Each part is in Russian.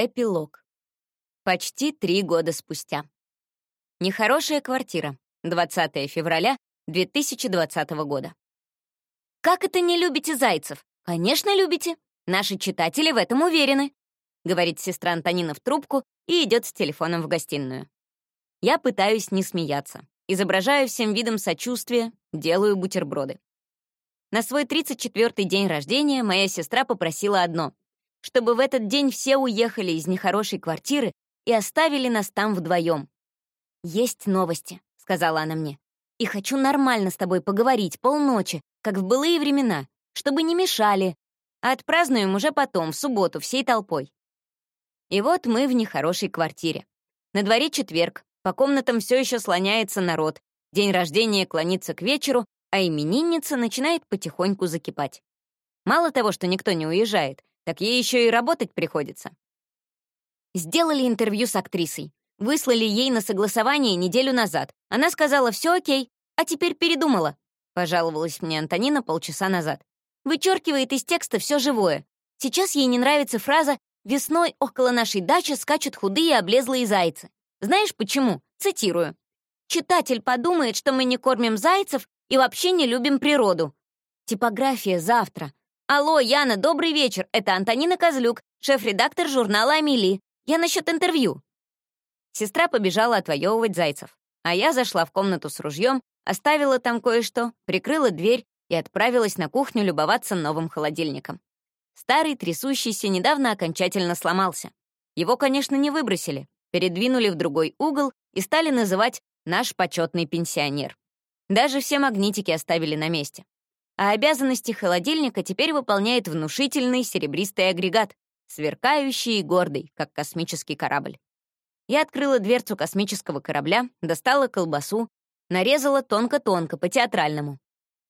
Эпилог. Почти три года спустя. Нехорошая квартира. 20 февраля 2020 года. «Как это не любите зайцев? Конечно, любите. Наши читатели в этом уверены», — говорит сестра Антонина в трубку и идет с телефоном в гостиную. Я пытаюсь не смеяться. Изображаю всем видом сочувствия, делаю бутерброды. На свой 34-й день рождения моя сестра попросила одно чтобы в этот день все уехали из нехорошей квартиры и оставили нас там вдвоем. «Есть новости», — сказала она мне. «И хочу нормально с тобой поговорить полночи, как в былые времена, чтобы не мешали. А отпразднуем уже потом, в субботу, всей толпой». И вот мы в нехорошей квартире. На дворе четверг, по комнатам все еще слоняется народ, день рождения клонится к вечеру, а именинница начинает потихоньку закипать. Мало того, что никто не уезжает, так ей еще и работать приходится. Сделали интервью с актрисой. Выслали ей на согласование неделю назад. Она сказала, все окей, а теперь передумала. Пожаловалась мне Антонина полчаса назад. Вычеркивает из текста все живое. Сейчас ей не нравится фраза «Весной около нашей дачи скачут худые облезлые зайцы». Знаешь почему? Цитирую. «Читатель подумает, что мы не кормим зайцев и вообще не любим природу». Типография завтра. «Алло, Яна, добрый вечер. Это Антонина Козлюк, шеф-редактор журнала «Амели». Я насчет интервью». Сестра побежала отвоевывать зайцев, а я зашла в комнату с ружьем, оставила там кое-что, прикрыла дверь и отправилась на кухню любоваться новым холодильником. Старый, трясущийся, недавно окончательно сломался. Его, конечно, не выбросили, передвинули в другой угол и стали называть «наш почетный пенсионер». Даже все магнитики оставили на месте а обязанности холодильника теперь выполняет внушительный серебристый агрегат, сверкающий и гордый, как космический корабль. Я открыла дверцу космического корабля, достала колбасу, нарезала тонко-тонко, по-театральному.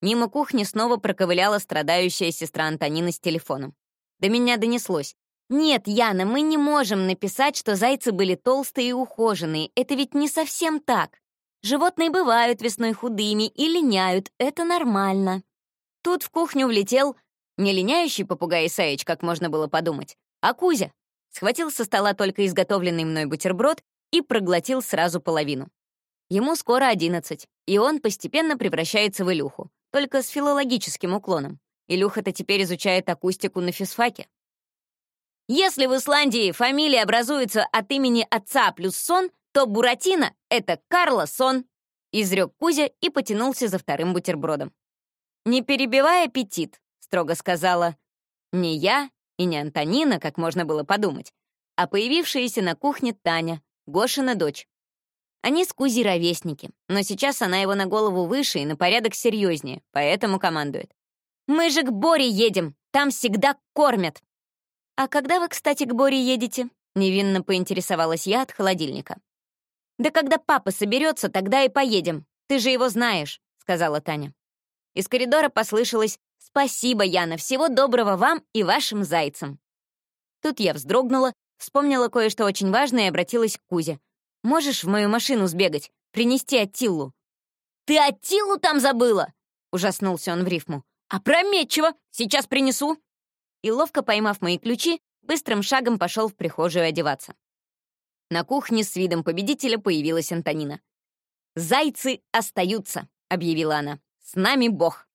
Мимо кухни снова проковыляла страдающая сестра Антонина с телефоном. До меня донеслось. «Нет, Яна, мы не можем написать, что зайцы были толстые и ухоженные. Это ведь не совсем так. Животные бывают весной худыми и линяют. Это нормально». Тут в кухню влетел не линяющий попугай Исаич, как можно было подумать, а Кузя. Схватил со стола только изготовленный мной бутерброд и проглотил сразу половину. Ему скоро одиннадцать, и он постепенно превращается в Илюху, только с филологическим уклоном. Илюха-то теперь изучает акустику на физфаке. Если в Исландии фамилия образуется от имени отца плюс сон, то Буратино — это Карло Сон, изрек Кузя и потянулся за вторым бутербродом. «Не перебивай аппетит», — строго сказала. Не я и не Антонина, как можно было подумать, а появившаяся на кухне Таня, Гошина дочь. Они с Кузей ровесники, но сейчас она его на голову выше и на порядок серьезнее, поэтому командует. «Мы же к Боре едем, там всегда кормят». «А когда вы, кстати, к Боре едете?» — невинно поинтересовалась я от холодильника. «Да когда папа соберется, тогда и поедем. Ты же его знаешь», — сказала Таня. Из коридора послышалось «Спасибо, Яна, всего доброго вам и вашим зайцам». Тут я вздрогнула, вспомнила кое-что очень важное и обратилась к Кузе. «Можешь в мою машину сбегать, принести Аттилу?» «Ты Аттилу там забыла?» — ужаснулся он в рифму. «Опрометчиво! Сейчас принесу!» И, ловко поймав мои ключи, быстрым шагом пошел в прихожую одеваться. На кухне с видом победителя появилась Антонина. «Зайцы остаются», — объявила она. С нами Бог.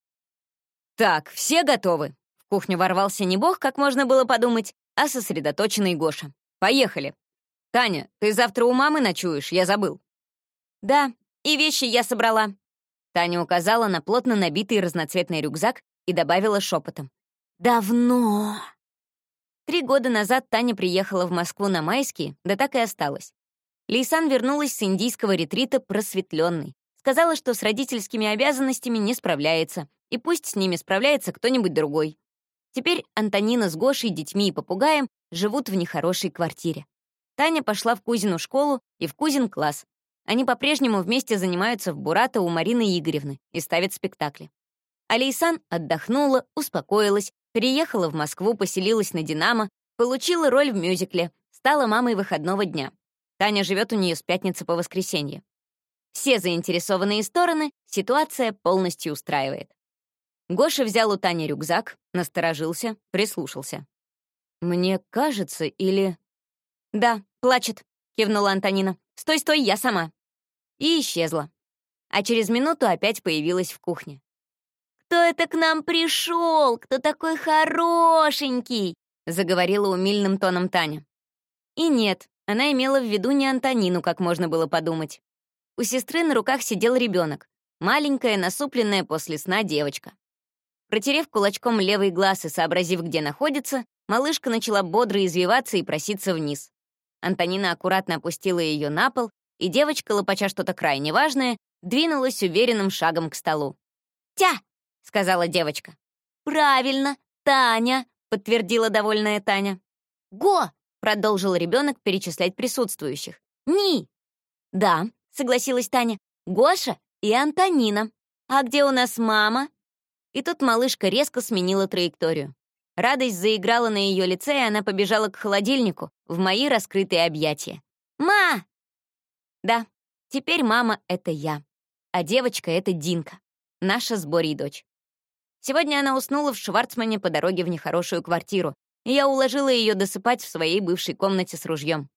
Так, все готовы. В кухню ворвался не Бог, как можно было подумать, а сосредоточенный Гоша. Поехали. Таня, ты завтра у мамы ночуешь, я забыл. Да, и вещи я собрала. Таня указала на плотно набитый разноцветный рюкзак и добавила шепотом. «Давно!» Три года назад Таня приехала в Москву на майские, да так и осталась. Лейсан вернулась с индийского ретрита просветленной, Сказала, что с родительскими обязанностями не справляется, и пусть с ними справляется кто-нибудь другой. Теперь Антонина с Гошей, детьми и попугаем живут в нехорошей квартире. Таня пошла в Кузину школу и в Кузин класс. Они по-прежнему вместе занимаются в Бурато у Марины Игоревны и ставят спектакли. Алейсан отдохнула, успокоилась, переехала в Москву, поселилась на «Динамо», получила роль в мюзикле, стала мамой выходного дня. Таня живет у нее с пятницы по воскресенье. Все заинтересованные стороны ситуация полностью устраивает. Гоша взял у Тани рюкзак, насторожился, прислушался. «Мне кажется, или...» «Да, плачет», — кивнула Антонина. «Стой, стой, я сама». И исчезла. А через минуту опять появилась в кухне. «Кто это к нам пришел? Кто такой хорошенький?» — заговорила умильным тоном Таня. И нет, она имела в виду не Антонину, как можно было подумать. У сестры на руках сидел ребенок, маленькая, насупленная после сна девочка. Протерев кулачком левый глаз и сообразив, где находится, малышка начала бодро извиваться и проситься вниз. Антонина аккуратно опустила ее на пол, и девочка, лопача что-то крайне важное, двинулась уверенным шагом к столу. «Тя!» — сказала девочка. «Правильно, Таня!» — подтвердила довольная Таня. «Го!» — продолжил ребенок перечислять присутствующих. «Ни!» «Да», — согласилась Таня. «Гоша и Антонина. А где у нас мама?» И тут малышка резко сменила траекторию. Радость заиграла на ее лице, и она побежала к холодильнику, в мои раскрытые объятия. «Ма!» Да, теперь мама — это я, а девочка — это Динка, наша с Борей дочь. Сегодня она уснула в Шварцмане по дороге в нехорошую квартиру, и я уложила ее досыпать в своей бывшей комнате с ружьем.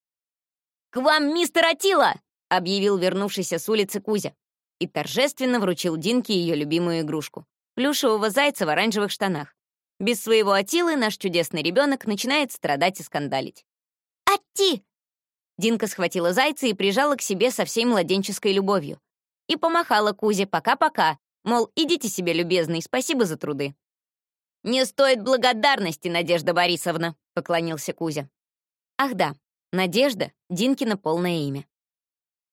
«К вам, мистер Атила!» — объявил вернувшийся с улицы Кузя и торжественно вручил Динке ее любимую игрушку — плюшевого зайца в оранжевых штанах. Без своего Атилы наш чудесный ребенок начинает страдать и скандалить. «Ати!» Динка схватила зайца и прижала к себе со всей младенческой любовью. И помахала Кузе «пока-пока», мол, идите себе, любезный, спасибо за труды. «Не стоит благодарности, Надежда Борисовна», — поклонился Кузя. Ах да, Надежда — Динкина полное имя.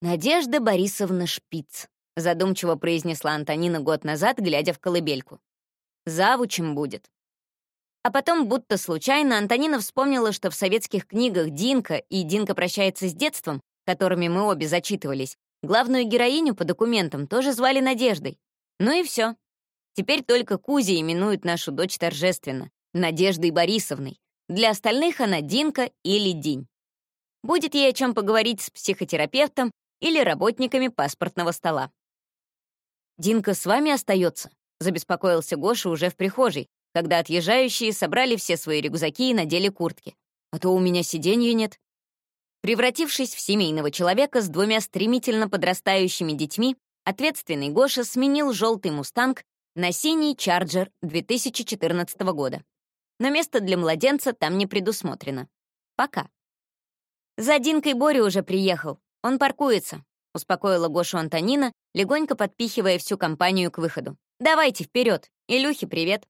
«Надежда Борисовна Шпиц», — задумчиво произнесла Антонина год назад, глядя в колыбельку. «Завучем будет». А потом, будто случайно, Антонина вспомнила, что в советских книгах «Динка» и «Динка прощается с детством», которыми мы обе зачитывались, главную героиню по документам тоже звали Надеждой. Ну и все. Теперь только Кузя именует нашу дочь торжественно — Надеждой Борисовной. Для остальных она Динка или Динь. Будет ей о чем поговорить с психотерапевтом или работниками паспортного стола. «Динка с вами остается?» — забеспокоился Гоша уже в прихожей, когда отъезжающие собрали все свои рюкзаки и надели куртки. А то у меня сиденья нет. Превратившись в семейного человека с двумя стремительно подрастающими детьми, ответственный Гоша сменил желтый «Мустанг» на синий «Чарджер» 2014 года. Но место для младенца там не предусмотрено. Пока. За Динкой Боря уже приехал. Он паркуется, — успокоила Гошу Антонина, легонько подпихивая всю компанию к выходу. «Давайте вперед. Илюхе привет!»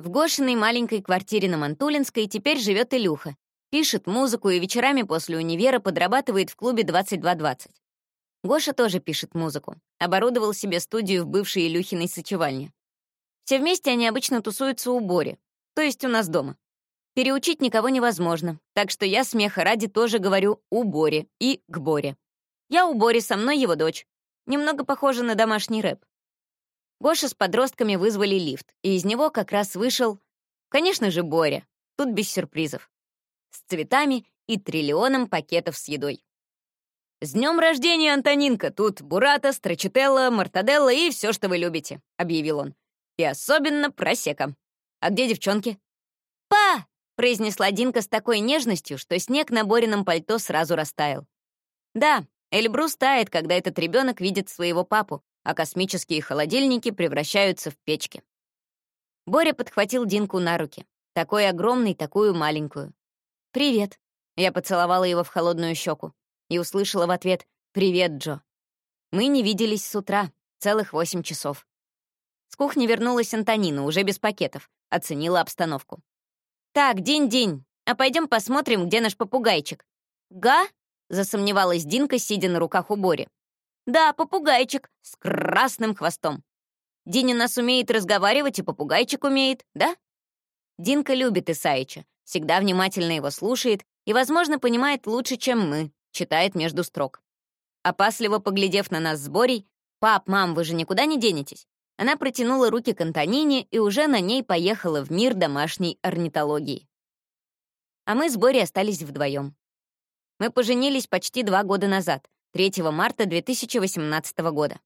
В Гошиной маленькой квартире на Мантулинской теперь живет Илюха. Пишет музыку и вечерами после универа подрабатывает в клубе 2220. Гоша тоже пишет музыку. Оборудовал себе студию в бывшей Илюхиной сочевальне. Все вместе они обычно тусуются у Бори, то есть у нас дома. Переучить никого невозможно, так что я смеха ради тоже говорю «у Бори» и «к Боре». Я у Бори, со мной его дочь. Немного похоже на домашний рэп. Гоша с подростками вызвали лифт, и из него как раз вышел, конечно же, Боря, тут без сюрпризов, с цветами и триллионом пакетов с едой. «С днем рождения, Антонинка! Тут бурата, страчителла, мартаделла и все, что вы любите», — объявил он. «И особенно просека. А где девчонки?» «Па!» — произнесла Динка с такой нежностью, что снег на Борином пальто сразу растаял. Да, Эльбрус тает, когда этот ребенок видит своего папу, а космические холодильники превращаются в печки. Боря подхватил Динку на руки. Такой огромный, такую маленькую. «Привет». Я поцеловала его в холодную щеку и услышала в ответ «Привет, Джо». Мы не виделись с утра, целых восемь часов. С кухни вернулась Антонина, уже без пакетов, оценила обстановку. «Так, день-день, а пойдем посмотрим, где наш попугайчик». «Га?» — засомневалась Динка, сидя на руках у Бори. Да, попугайчик с красным хвостом. Диня нас умеет разговаривать, и попугайчик умеет, да? Динка любит Исаича, всегда внимательно его слушает и, возможно, понимает лучше, чем мы, читает между строк. Опасливо поглядев на нас с Борей, «Пап, мам, вы же никуда не денетесь?» Она протянула руки к Антонине и уже на ней поехала в мир домашней орнитологии. А мы с Борей остались вдвоем. Мы поженились почти два года назад, 3 марта 2018 года.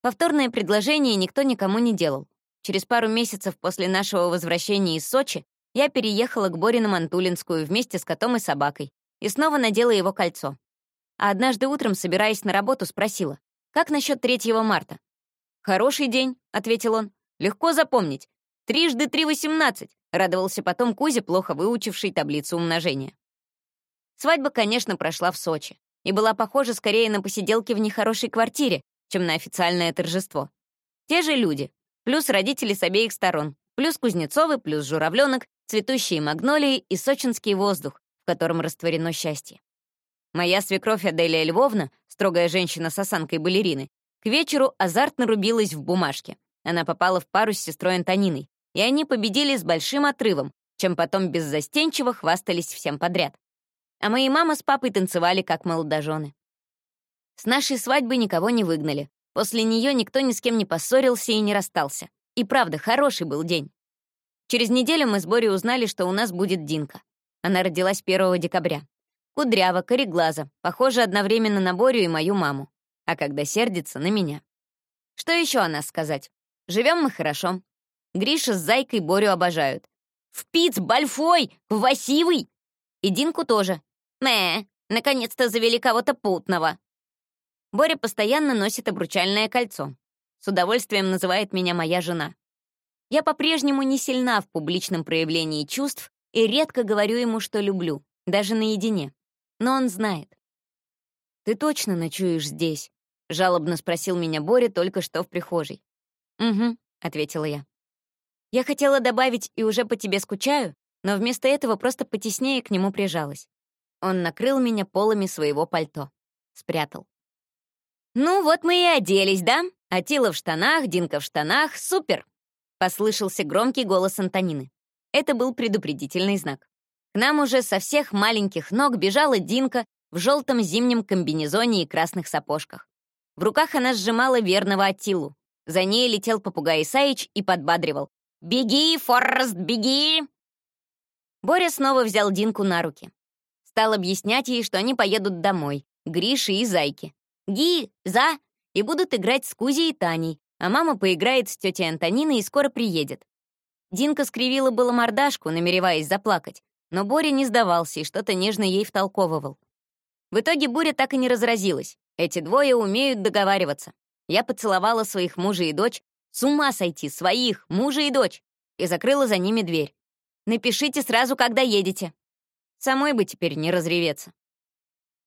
Повторное предложение никто никому не делал. Через пару месяцев после нашего возвращения из Сочи я переехала к Боре на Мантулинскую вместе с котом и собакой и снова надела его кольцо. А однажды утром, собираясь на работу, спросила, «Как насчет 3 марта?» «Хороший день», — ответил он. «Легко запомнить. Трижды три — восемнадцать», — радовался потом Кузя, плохо выучивший таблицу умножения. Свадьба, конечно, прошла в Сочи и была похожа скорее на посиделки в нехорошей квартире, чем на официальное торжество. Те же люди, плюс родители с обеих сторон, плюс Кузнецовы, плюс Журавленок, цветущие магнолии и сочинский воздух, в котором растворено счастье. Моя свекровь Аделия Львовна, строгая женщина с осанкой балерины, к вечеру азартно рубилась в бумажке. Она попала в пару с сестрой Антониной, и они победили с большим отрывом, чем потом беззастенчиво хвастались всем подряд. А мои мама с папой танцевали как молодожены. С нашей свадьбы никого не выгнали. После нее никто ни с кем не поссорился и не расстался. И правда, хороший был день. Через неделю мы с Борей узнали, что у нас будет Динка. Она родилась 1 декабря. Кудрява, кореглаза, похожа одновременно на Борю и мою маму. А когда сердится, на меня. Что еще о нас сказать? Живем мы хорошо. Гриша с Зайкой Борю обожают. В пиц большой, красивый. И Динку тоже. Мэ, наконец-то завели кого-то путного. Боря постоянно носит обручальное кольцо. С удовольствием называет меня моя жена. Я по-прежнему не сильна в публичном проявлении чувств и редко говорю ему, что люблю, даже наедине. Но он знает. «Ты точно ночуешь здесь?» — жалобно спросил меня Боря только что в прихожей. «Угу», — ответила я. Я хотела добавить «и уже по тебе скучаю», но вместо этого просто потеснее к нему прижалась. Он накрыл меня полами своего пальто. Спрятал. «Ну вот мы и оделись, да? Атила в штанах, Динка в штанах. Супер!» Послышался громкий голос Антонины. Это был предупредительный знак. К нам уже со всех маленьких ног бежала Динка в желтом зимнем комбинезоне и красных сапожках. В руках она сжимала верного Атилу. За ней летел попугай Исаич и подбадривал. «Беги, Форрест, беги!» Боря снова взял Динку на руки. Стал объяснять ей, что они поедут домой, Грише и Зайке. «Ги, За!» и будут играть с Кузей и Таней, а мама поиграет с тетей Антониной и скоро приедет. Динка скривила было мордашку, намереваясь заплакать, но Боря не сдавался и что-то нежно ей втолковывал. В итоге буря так и не разразилась. Эти двое умеют договариваться. Я поцеловала своих мужа и дочь, с ума сойти, своих, мужа и дочь, и закрыла за ними дверь. Напишите сразу, когда едете. Самой бы теперь не разреветься.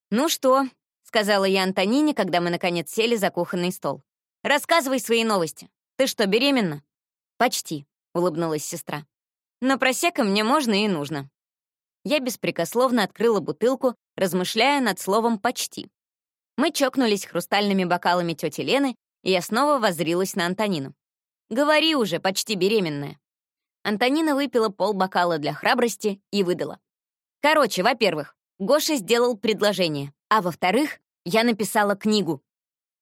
«Ну что?» — сказала я Антонине, когда мы, наконец, сели за кухонный стол. «Рассказывай свои новости. Ты что, беременна?» «Почти», — улыбнулась сестра. «Но просека мне можно и нужно». Я беспрекословно открыла бутылку, размышляя над словом «почти». Мы чокнулись хрустальными бокалами тети Лены, и я снова воззрилась на Антонину. «Говори уже, почти беременная». Антонина выпила полбокала для храбрости и выдала. «Короче, во-первых, Гоша сделал предложение, а во-вторых, я написала книгу.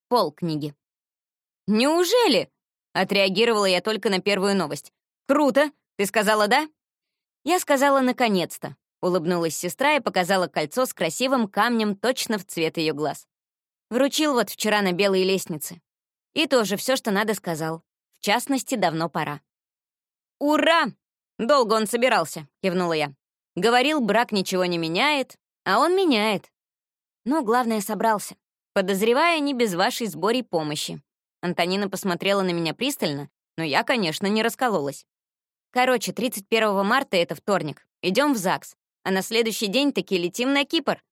Пол книги». «Неужели?» — отреагировала я только на первую новость. «Круто! Ты сказала «да»?» Я сказала «наконец-то», — улыбнулась сестра и показала кольцо с красивым камнем точно в цвет ее глаз. Вручил вот вчера на белой лестнице. И тоже все, что надо, сказал. В частности, давно пора. «Ура! Долго он собирался», — кивнула я. «Говорил, брак ничего не меняет, а он меняет». Но главное, собрался. Подозревая не без вашей сборей помощи. Антонина посмотрела на меня пристально, но я, конечно, не раскололась. Короче, 31 марта — это вторник. Идем в ЗАГС. А на следующий день таки летим на Кипр.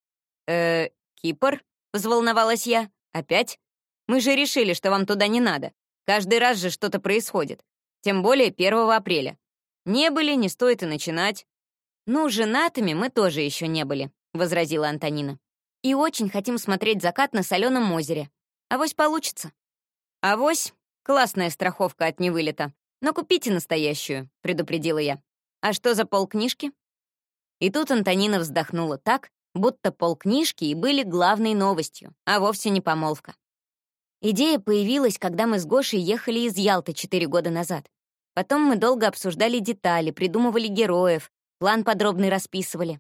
«Э, Кипр?» — взволновалась я. «Опять? Мы же решили, что вам туда не надо. Каждый раз же что-то происходит. Тем более 1 апреля. Не были, не стоит и начинать». «Ну, женатыми мы тоже еще не были», — возразила Антонина. «И очень хотим смотреть закат на соленом озере. Авось получится». «Авось? Классная страховка от невылета. Но купите настоящую», — предупредила я. «А что за полкнижки?» И тут Антонина вздохнула так, будто полкнижки и были главной новостью, а вовсе не помолвка. Идея появилась, когда мы с Гошей ехали из Ялты четыре года назад. Потом мы долго обсуждали детали, придумывали героев, план подробный расписывали.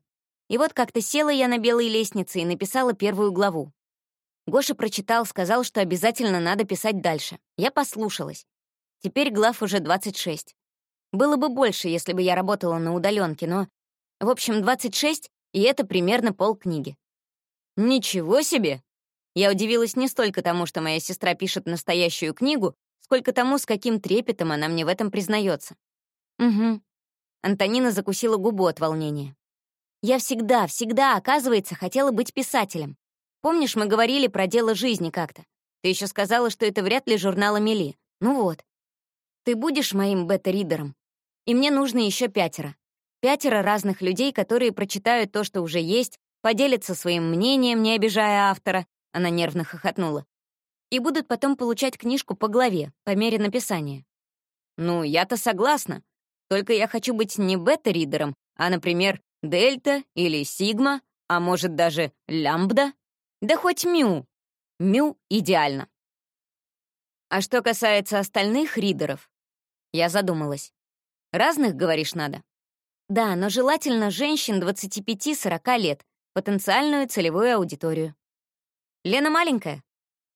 И вот как-то села я на белой лестнице и написала первую главу. Гоша прочитал, сказал, что обязательно надо писать дальше. Я послушалась. Теперь глав уже 26. Было бы больше, если бы я работала на удаленке, но... В общем, 26 И это примерно полкниги. Ничего себе! Я удивилась не столько тому, что моя сестра пишет настоящую книгу, сколько тому, с каким трепетом она мне в этом признается. Угу. Антонина закусила губу от волнения. Я всегда, всегда, оказывается, хотела быть писателем. Помнишь, мы говорили про дело жизни как-то? Ты еще сказала, что это вряд ли журнал Амели. Ну вот. Ты будешь моим бета-ридером? И мне нужно еще пятеро. Пятеро разных людей, которые прочитают то, что уже есть, поделятся своим мнением, не обижая автора, она нервно хохотнула, и будут потом получать книжку по главе, по мере написания. Ну, я-то согласна. Только я хочу быть не бета-ридером, а, например, дельта или сигма, а может даже лямбда. Да хоть мю. Мю идеально. А что касается остальных ридеров, я задумалась. Разных, говоришь, надо? Да, но желательно женщин 25-40 лет, потенциальную целевую аудиторию. Лена маленькая.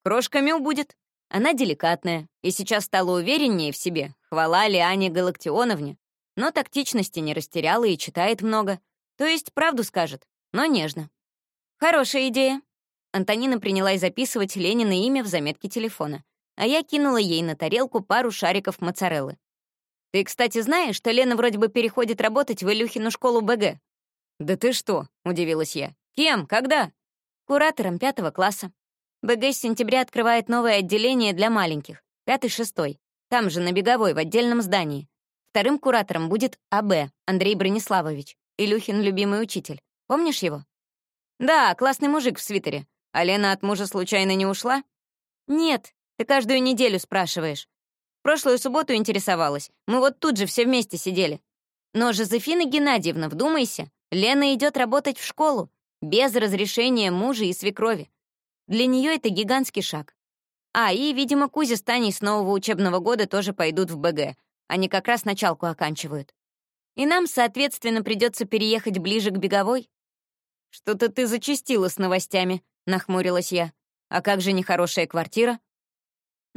Крошка Мю будет. Она деликатная и сейчас стала увереннее в себе. Хвала Лиане Галактионовне. Но тактичности не растеряла и читает много. То есть правду скажет, но нежно. Хорошая идея. Антонина принялась записывать Ленина имя в заметке телефона, а я кинула ей на тарелку пару шариков моцареллы. «Ты, кстати, знаешь, что Лена вроде бы переходит работать в Илюхину школу БГ?» «Да ты что?» — удивилась я. «Кем? Когда?» «Куратором пятого класса. БГ с сентября открывает новое отделение для маленьких, пятый-шестой. Там же, на Беговой, в отдельном здании. Вторым куратором будет АБ, Андрей Брониславович, Илюхин любимый учитель. Помнишь его? Да, классный мужик в свитере. А Лена от мужа случайно не ушла? Нет, ты каждую неделю спрашиваешь. Прошлую субботу интересовалась. Мы вот тут же все вместе сидели. Но Жозефина Геннадьевна, вдумайся, Лена идет работать в школу, без разрешения мужа и свекрови. Для нее это гигантский шаг. А, и, видимо, Кузя с Таней с нового учебного года тоже пойдут в БГ. Они как раз началку оканчивают. И нам, соответственно, придется переехать ближе к беговой. Что-то ты зачастила с новостями, нахмурилась я. «А как же нехорошая квартира?»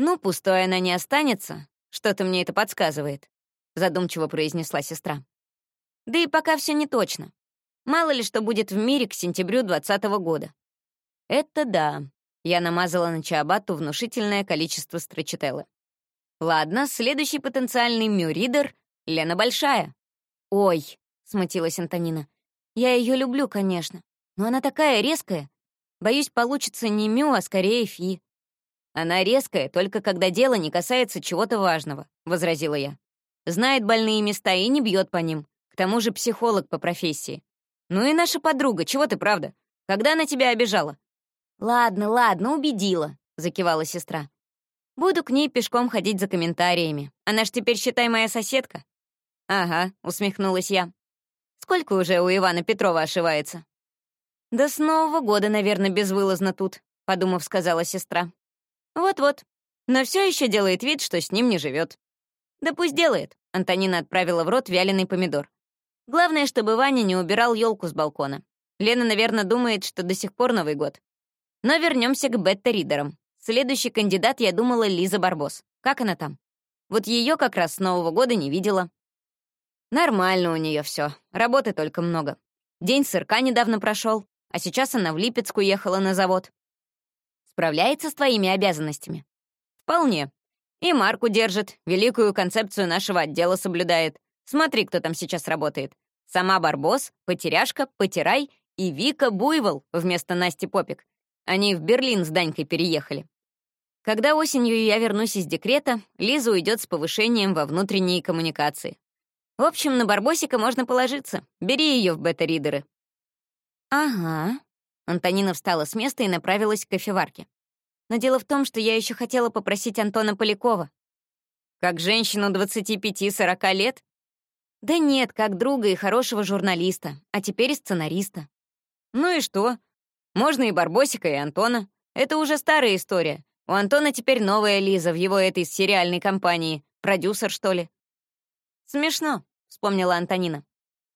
«Ну, пустой она не останется. Что-то мне это подсказывает», — задумчиво произнесла сестра. «Да и пока все не точно. Мало ли что будет в мире к сентябрю двадцатого года». «Это да», — я намазала на чиабатту внушительное количество строчителлы. «Ладно, следующий потенциальный мюридер — Лена Большая». «Ой», — смутилась Антонина, — «я ее люблю, конечно, но она такая резкая, Боюсь, получится не Мю, а скорее Фи. Она резкая, только когда дело не касается чего-то важного, — возразила я. Знает больные места и не бьет по ним. К тому же психолог по профессии. Ну и наша подруга, чего ты, правда? Когда она тебя обижала? Ладно, ладно, убедила, — закивала сестра. Буду к ней пешком ходить за комментариями. Она ж теперь, считай, моя соседка. Ага, усмехнулась я. Сколько уже у Ивана Петрова ошивается? «Да с Нового года, наверное, безвылазно тут», — подумав, сказала сестра. «Вот-вот. Но все еще делает вид, что с ним не живет. «Да пусть делает», — Антонина отправила в рот вяленый помидор. «Главное, чтобы Ваня не убирал елку с балкона. Лена, наверное, думает, что до сих пор Новый год. Но вернемся к бета-ридерам. Следующий кандидат, я думала, Лиза Барбос. Как она там? Вот ее как раз с Нового года не видела. Нормально у нее все. Работы только много. День сырка недавно прошел а сейчас она в Липецк уехала на завод. Справляется с твоими обязанностями? Вполне. И марку держит, великую концепцию нашего отдела соблюдает. Смотри, кто там сейчас работает. Сама Барбос, Потеряшка, Потирай и Вика Буйвол вместо Насти Попик. Они в Берлин с Данькой переехали. Когда осенью я вернусь из декрета, Лиза уйдет с повышением во внутренние коммуникации. В общем, на Барбосика можно положиться. Бери ее в бета-ридеры. «Ага». Антонина встала с места и направилась к кофеварке. Но дело в том, что я еще хотела попросить Антона Полякова. «Как женщину 25-40 лет?» «Да нет, как друга и хорошего журналиста, а теперь и сценариста». «Ну и что? Можно и Барбосика, и Антона. Это уже старая история. У Антона теперь новая Лиза в его этой сериальной компании. Продюсер, что ли?» «Смешно», — вспомнила Антонина.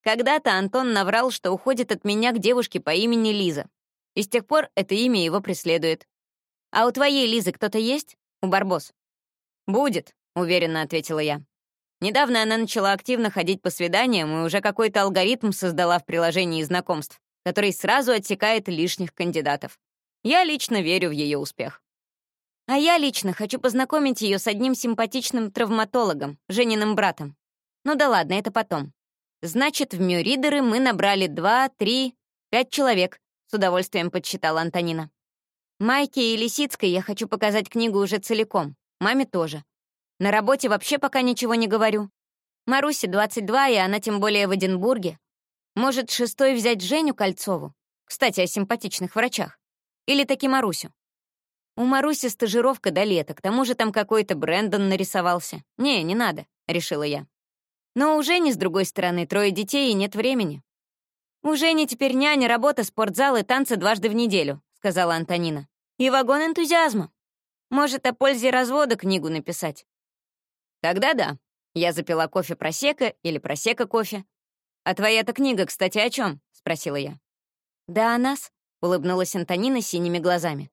Когда-то Антон наврал, что уходит от меня к девушке по имени Лиза. И с тех пор это имя его преследует. «А у твоей Лизы кто-то есть? У Барбос?» «Будет», — уверенно ответила я. Недавно она начала активно ходить по свиданиям и уже какой-то алгоритм создала в приложении знакомств. который сразу отсекает лишних кандидатов. Я лично верю в ее успех. А я лично хочу познакомить ее с одним симпатичным травматологом, Жениным братом. Ну да ладно, это потом. Значит, в Мюридеры мы набрали два, три, пять человек, с удовольствием подсчитала Антонина. Майке и Лисицкой я хочу показать книгу уже целиком, маме тоже. На работе вообще пока ничего не говорю. Марусе 22, и она тем более в Эдинбурге. Может, шестой взять Женю Кольцову? Кстати, о симпатичных врачах. Или таки Марусю? У Маруси стажировка до лета, к тому же там какой-то Брэндон нарисовался. Не, не надо, решила я. Но у Жени, с другой стороны, трое детей и нет времени. «У Жени теперь няня, работа, спортзал и танцы дважды в неделю», — сказала Антонина. «И вагон энтузиазма. Может, о пользе развода книгу написать». «Тогда да», я запила кофе просека или просека кофе. «А твоя-то книга, кстати, о чем? спросила я. «Да о нас», — улыбнулась Антонина синими глазами.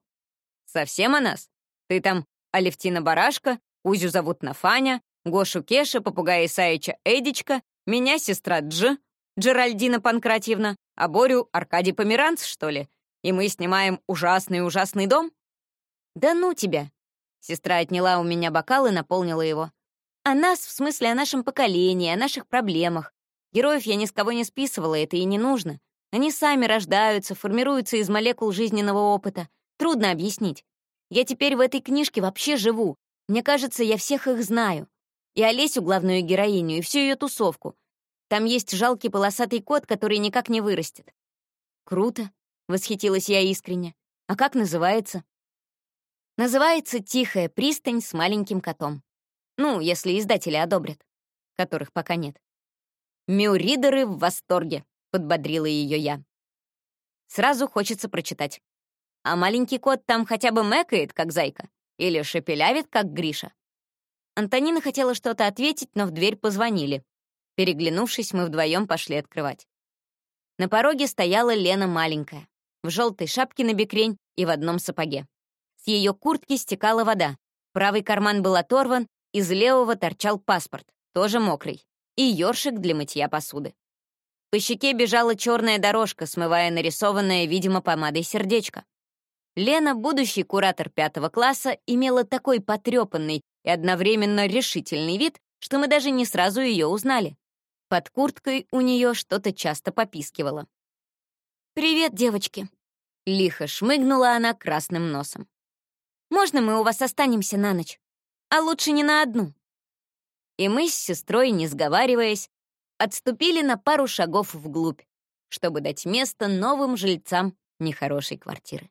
«Совсем о нас? Ты там Алевтина Барашка, Кузю зовут Нафаня, Гошу Кеша, попугая Исаича Эдичка, меня сестра Дж, Джеральдина Панкратьевна, а Борю Аркадий Померанц, что ли? И мы снимаем ужасный-ужасный дом?» «Да ну тебя!» Сестра отняла у меня бокал и наполнила его. О нас, в смысле о нашем поколении, о наших проблемах. Героев я ни с кого не списывала, это и не нужно. Они сами рождаются, формируются из молекул жизненного опыта. Трудно объяснить. Я теперь в этой книжке вообще живу. Мне кажется, я всех их знаю. И Олесю, главную героиню, и всю ее тусовку. Там есть жалкий полосатый кот, который никак не вырастет. Круто, восхитилась я искренне. А как называется? Называется «Тихая пристань с маленьким котом». Ну, если издатели одобрят, которых пока нет. «Мюридеры в восторге», — подбодрила ее я. Сразу хочется прочитать. А маленький кот там хотя бы мэкает, как зайка, или шепелявит, как Гриша. Антонина хотела что-то ответить, но в дверь позвонили. Переглянувшись, мы вдвоем пошли открывать. На пороге стояла Лена маленькая, в желтой шапке на бекрень и в одном сапоге. С ее куртки стекала вода, правый карман был оторван, из левого торчал паспорт, тоже мокрый, и ёршик для мытья посуды. По щеке бежала черная дорожка, смывая нарисованное, видимо, помадой сердечко. Лена, будущий куратор пятого класса, имела такой потрепанный и одновременно решительный вид, что мы даже не сразу ее узнали. Под курткой у нее что-то часто попискивало. «Привет, девочки!» Лихо шмыгнула она красным носом. «Можно мы у вас останемся на ночь?» а лучше не на одну. И мы с сестрой, не сговариваясь, отступили на пару шагов вглубь, чтобы дать место новым жильцам нехорошей квартиры.